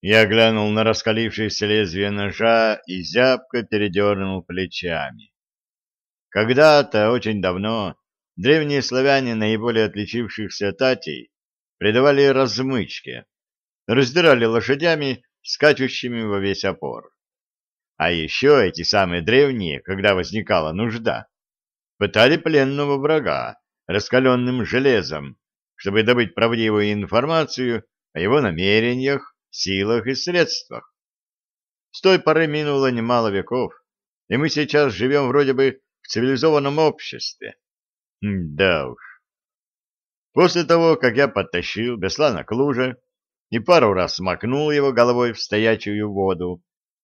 Я глянул на раскалившееся лезвие ножа и зябко передернул плечами. Когда-то, очень давно, древние славяне наиболее отличившихся татей придавали размычке, раздирали лошадями, скачущими во весь опор. А еще эти самые древние, когда возникала нужда, пытали пленного врага раскаленным железом, чтобы добыть правдивую информацию о его намерениях, силах и средствах. С той поры минуло немало веков, и мы сейчас живем вроде бы в цивилизованном обществе. Да уж. После того, как я подтащил Беслана к луже и пару раз смакнул его головой в стоячую воду,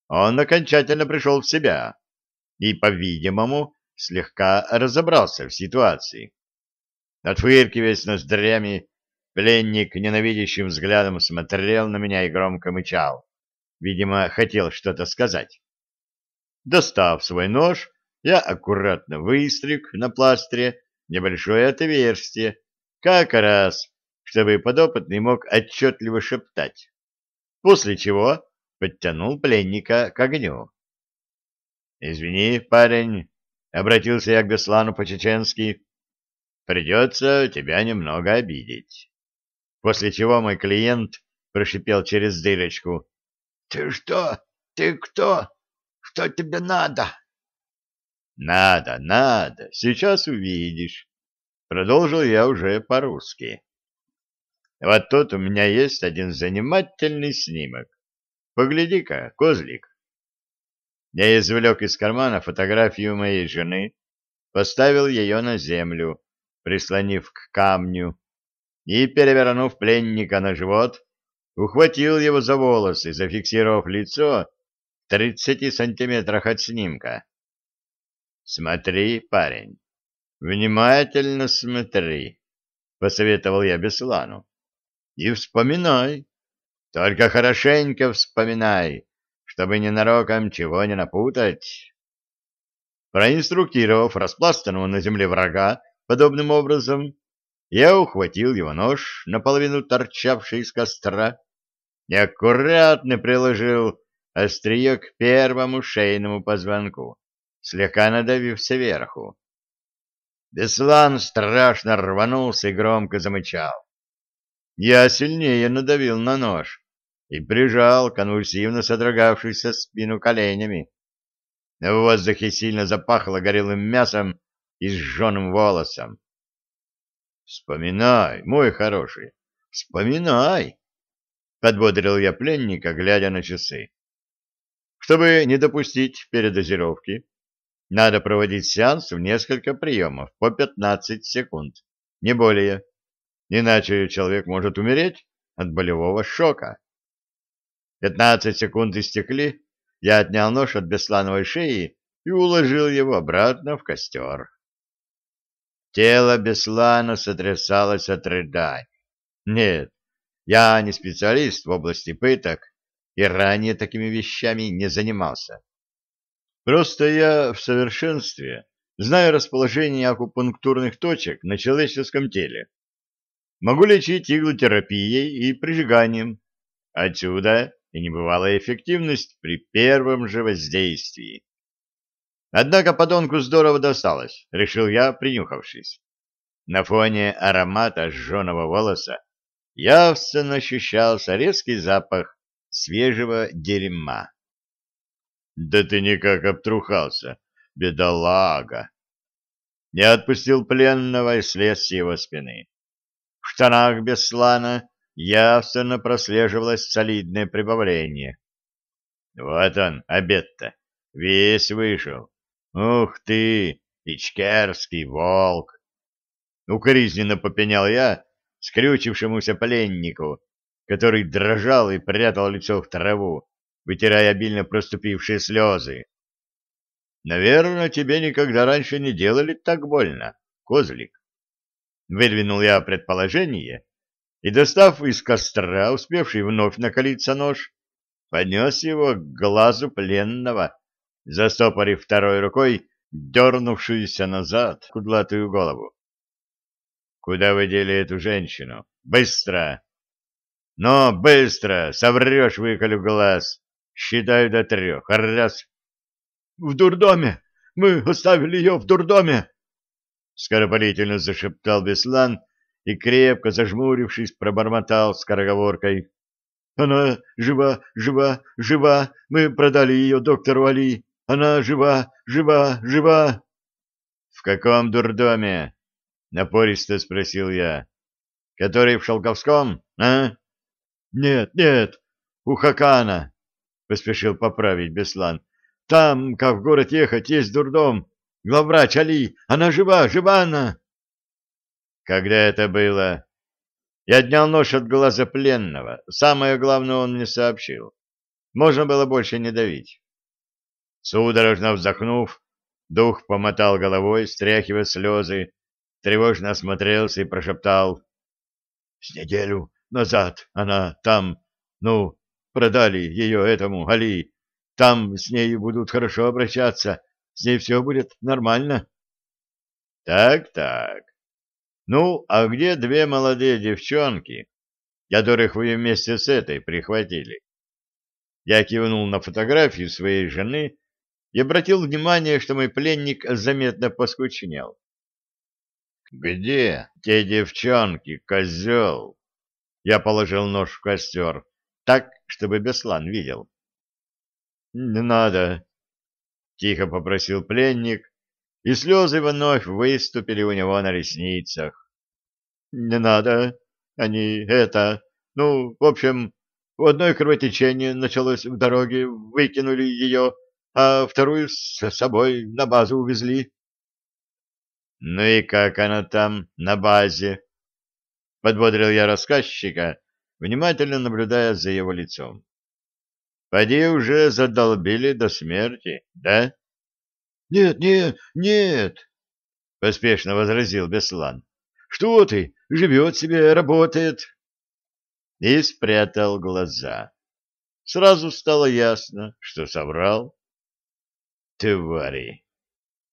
он окончательно пришел в себя и, по-видимому, слегка разобрался в ситуации. Отфыркиваясь ноздрями, пленник ненавидящим взглядом смотрел на меня и громко мычал. Видимо, хотел что-то сказать. Достав свой нож, я аккуратно выстриг на пластыре небольшое отверстие, как раз, чтобы подопытный мог отчетливо шептать. После чего подтянул пленника к огню. — Извини, парень, — обратился я к Беслану по-чеченски, — придется тебя немного обидеть. После чего мой клиент прошипел через дырочку. — Ты что? Ты кто? Что тебе надо? — Надо, надо, сейчас увидишь. Продолжил я уже по-русски. Вот тут у меня есть один занимательный снимок. Погляди-ка, козлик. Я извлек из кармана фотографию моей жены, поставил ее на землю, прислонив к камню, и, перевернув пленника на живот, ухватил его за волосы, зафиксировав лицо в тридцати сантиметрах от снимка. «Смотри, парень, внимательно смотри», — посоветовал я Беслану. «И вспоминай, только хорошенько вспоминай, чтобы ненароком чего не напутать. Проинструктировав распластанного на земле врага подобным образом, я ухватил его нож, наполовину торчавший из костра, и аккуратно приложил острие к первому шейному позвонку, слегка надавив сверху. Беслан страшно рванулся и громко замычал. Я сильнее надавил на нож, и прижал конвульсивно содрогавшуюся спину коленями. В воздухе сильно запахло горелым мясом и сжженным волосом. «Вспоминай, мой хороший, вспоминай!» — подбодрил я пленника, глядя на часы. «Чтобы не допустить передозировки, надо проводить сеанс в несколько приемов по 15 секунд, не более, иначе человек может умереть от болевого шока». Пятнадцать секунд истекли, я отнял нож от беслановой шеи и уложил его обратно в костер. Тело Беслана сотрясалось от рыданий. Нет, я не специалист в области пыток и ранее такими вещами не занимался. Просто я в совершенстве знаю расположение акупунктурных точек на человеческом теле. Могу лечить иглотерапией и прижиганием. Отсюда и небывалая эффективность при первом же воздействии. Однако подонку здорово досталось, решил я, принюхавшись. На фоне аромата сжженного волоса явственно ощущался резкий запах свежего дерьма. Да ты никак обтрухался, бедолага! Я отпустил пленного и слез с его спины. В штанах Беслана явственно прослеживалось солидное прибавление. Вот он, обед-то, весь вышел. Ух ты, ичкерский волк! Укоризненно попенял я скрючившемуся пленнику, который дрожал и прятал лицо в траву, вытирая обильно проступившие слезы. Наверное, тебе никогда раньше не делали так больно, козлик. Выдвинул я предположение, и, достав из костра, успевший вновь накалиться нож, поднес его к глазу пленного, застопорив второй рукой дернувшуюся назад кудлатую голову. — Куда вы дели эту женщину? Быстро! Но быстро, соврешь, выколю глаз. Считаю до трех. Раз. В дурдоме! Мы оставили ее в дурдоме! Скоропалительно зашептал Беслан и, крепко зажмурившись, пробормотал скороговоркой. Она жива, жива, жива. Мы продали ее доктору Али. Она жива, жива, жива. — В каком дурдоме? — напористо спросил я. — Который в Шелковском, а? — Нет, нет, у Хакана, — поспешил поправить Беслан. — Там, как в город ехать, есть дурдом. Главврач Али, она жива, жива она. — Когда это было? Я отнял нож от глаза пленного. Самое главное он мне сообщил. Можно было больше не давить. Судорожно вздохнув, дух помотал головой, стряхивая слезы, тревожно осмотрелся и прошептал. — С неделю назад она там, ну, продали ее этому Али. Там с ней будут хорошо обращаться, с ней все будет нормально. Так, так. Ну, а где две молодые девчонки, которых вы вместе с этой прихватили? Я кивнул на фотографию своей жены и обратил внимание, что мой пленник заметно поскучнел. «Где те девчонки, козел?» Я положил нож в костер, так, чтобы Беслан видел. «Не надо», — тихо попросил пленник, и слезы вновь выступили у него на ресницах. «Не надо, они это... Ну, в общем, в одной кровотечение началось в дороге, выкинули ее, а вторую с собой на базу увезли». «Ну и как она там, на базе?» — подбодрил я рассказчика, внимательно наблюдая за его лицом. «Поди уже задолбили до смерти, да?» Нет, нет, нет, — поспешно возразил Беслан. — Что ты? Живет себе, работает. И спрятал глаза. Сразу стало ясно, что соврал. Твари!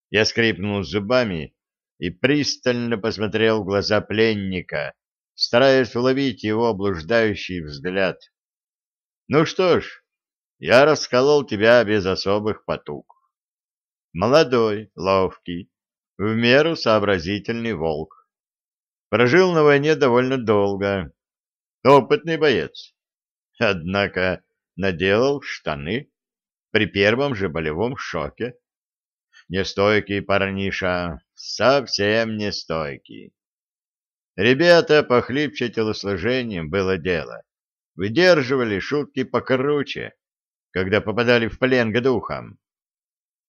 Я скрипнул зубами и пристально посмотрел в глаза пленника, стараясь уловить его блуждающий взгляд. Ну что ж, я расколол тебя без особых потуг. Молодой, ловкий, в меру сообразительный волк. Прожил на войне довольно долго. Опытный боец. Однако наделал штаны при первом же болевом шоке. Нестойкий парниша, совсем нестойкий. Ребята похлипче телосложением было дело. Выдерживали шутки покруче, когда попадали в плен к духам.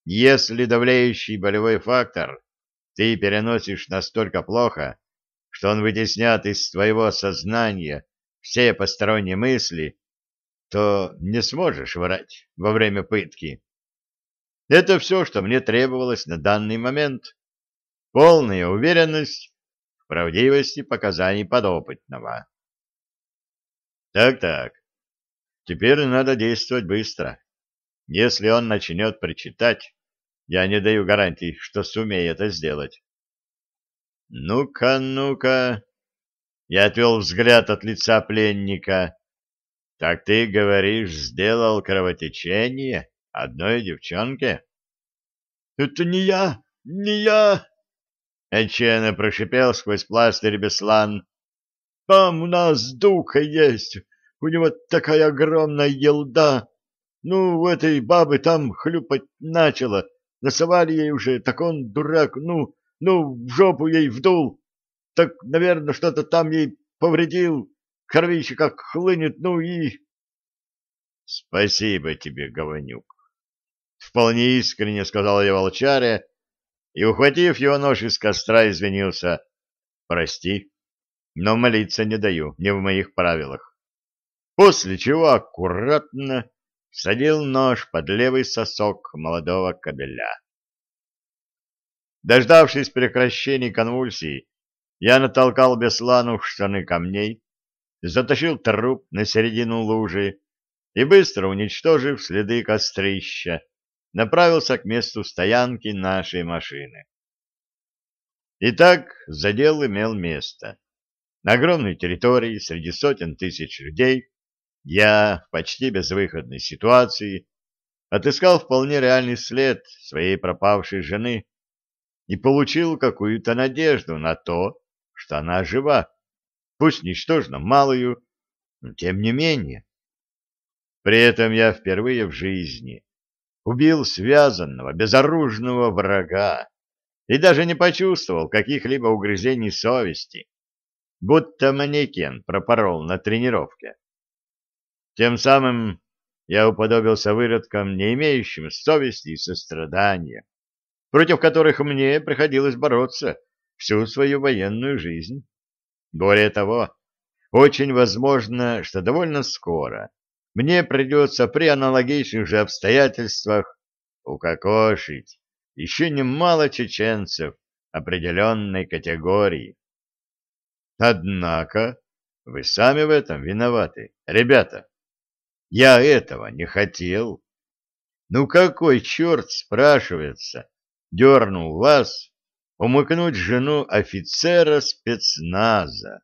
Если давляющий болевой фактор ты переносишь настолько плохо, что он вытеснят из твоего сознания все посторонние мысли, то не сможешь врать во время пытки. Это все, что мне требовалось на данный момент. Полная уверенность в правдивости показаний подопытного. Так-так, теперь надо действовать быстро. Если он начнет причитать, я не даю гарантий, что сумею это сделать. Ну-ка, ну-ка. Я отвел взгляд от лица пленника. Так ты говоришь, сделал кровотечение одной девчонке? Это не я, не я. Отчаянно прошипел сквозь пластырь Беслан. Там у нас духа есть, у него такая огромная елда, ну, у этой бабы там хлюпать начала. Насовали ей уже, так он, дурак, ну, ну, в жопу ей вдул. Так, наверное, что-то там ей повредил. Кровище как хлынет, ну и... Спасибо тебе, Гаванюк. Вполне искренне сказал я волчаре, и, ухватив его нож из костра, извинился. Прости, но молиться не даю, не в моих правилах. После чего аккуратно всадил нож под левый сосок молодого кобеля. Дождавшись прекращения конвульсий, я натолкал Беслану в штаны камней, затащил труп на середину лужи и, быстро уничтожив следы кострища, направился к месту стоянки нашей машины. Итак, задел имел место. На огромной территории среди сотен тысяч людей я в почти безвыходной ситуации отыскал вполне реальный след своей пропавшей жены и получил какую-то надежду на то, что она жива, пусть ничтожно малую, но тем не менее. При этом я впервые в жизни убил связанного, безоружного врага и даже не почувствовал каких-либо угрызений совести, будто манекен пропорол на тренировке. Тем самым я уподобился выродкам, не имеющим совести и сострадания, против которых мне приходилось бороться всю свою военную жизнь. Более того, очень возможно, что довольно скоро мне придется при аналогичных же обстоятельствах укокошить еще немало чеченцев определенной категории. Однако вы сами в этом виноваты, ребята. Я этого не хотел. Ну какой черт, спрашивается, дернул вас умыкнуть жену офицера спецназа?